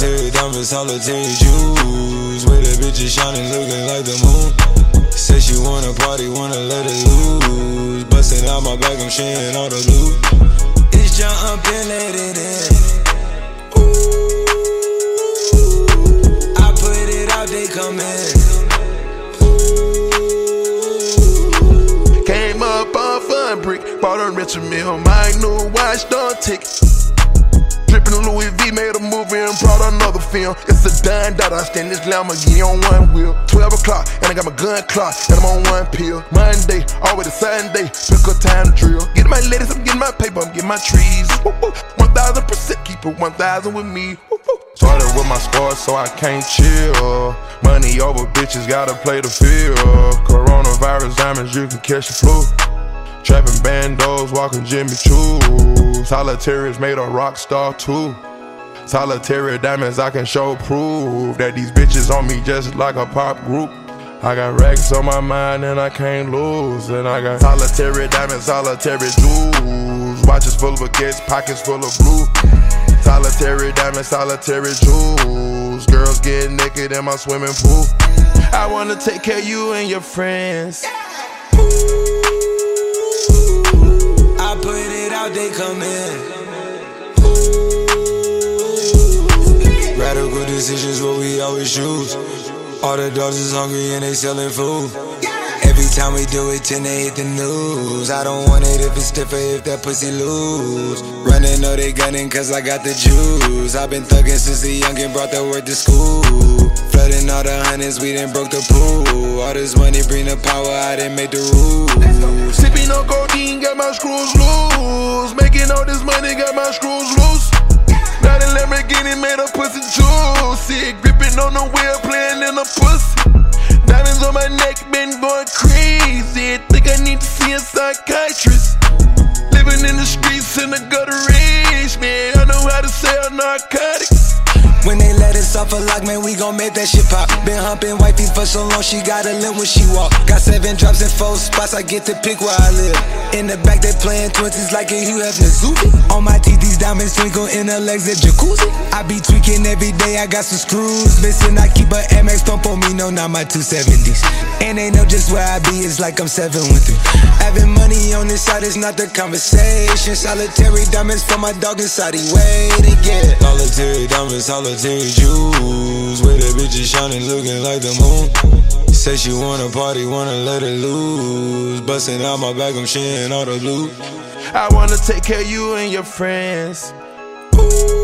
diamonds, solitary jewels. With the bitches shining, looking like the moon. Say she wanna party, wanna let it loose. Busting out my back, I'm sharing all the loot. It's jump and let it in. Ooh, I put it out, they come in. Brick, bought a Richard Mille, my new watch don't tick. Drippin' Louis V made a movie film. It's a dime that I stand this Lamborghini on one wheel. 12 o'clock, and I got my gun clock, and I'm on one pill. Monday, always a Sunday, pick a time to drill. Get my ladies, I'm getting my paper, I'm getting my trees. Woo, woo. 1000% keep it 1000 with me. Started with my sports, so I can't chill. Money over bitches, gotta play the field. Coronavirus diamonds, you can catch the flu. Trapping bandos, walking Jimmy Choo. Solitaire is made a rock star too. Solitary diamonds, I can show proof that these bitches on me just like a pop group. I got racks on my mind and I can't lose. And I got solitary diamonds, solitary jewels. Watches full of baguettes, pockets full of blue. Solitary diamonds, solitary jewels. Girls get naked in my swimming pool. I wanna take care of you and your friends. I put it out, they come in. Radical decisions, what we always choose. All the dogs is hungry and they selling food. Every time we do it, then they hit the news. I don't want it if it's stiffer, if that pussy loose. Running, know they gunning, cause I got the juice. I've been thugging since the youngin' brought the word to school. Flooding all the hundreds, we done broke the pool. All this money bring the power, I didn't make the rules. Sipping on codeine, got my screws loose. Making all this money, got my screws loose. Juicy. Gripping on the wheel, playing in the pussy. Diamonds on my neck, been going crazy. Think I need to see a psychiatrist. Living in the streets in the gutter rage, man. I know how to sell narcotics. When they let us off a lock, man, we gon' make that shit pop. Been humping wifey for so long, she got a limp when she walk. Got seven drops in four spots, I get to pick where I live. In the back, they playing twenties like a Hugh. On my teeth, diamonds twinkle in the legs of jacuzzi. I be tweaking every day, I got some screws missing. I keep a MX pump on me, no, not my 270s. And they know just where I be, it's like I'm seven with them. Having money on this side is not the conversation. Solitary diamonds for my dog inside, he waiting, yeah. Solitary diamonds, solitary jewels. With the bitches shining, looking like the moon. Say she wanna party, wanna let it loose. Busting out my back, I'm sharing all the loot. I wanna take care of you and your friends. I